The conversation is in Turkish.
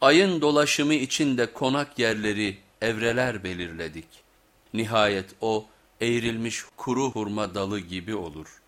Ayın dolaşımı içinde konak yerleri, evreler belirledik. Nihayet o eğrilmiş kuru hurma dalı gibi olur.''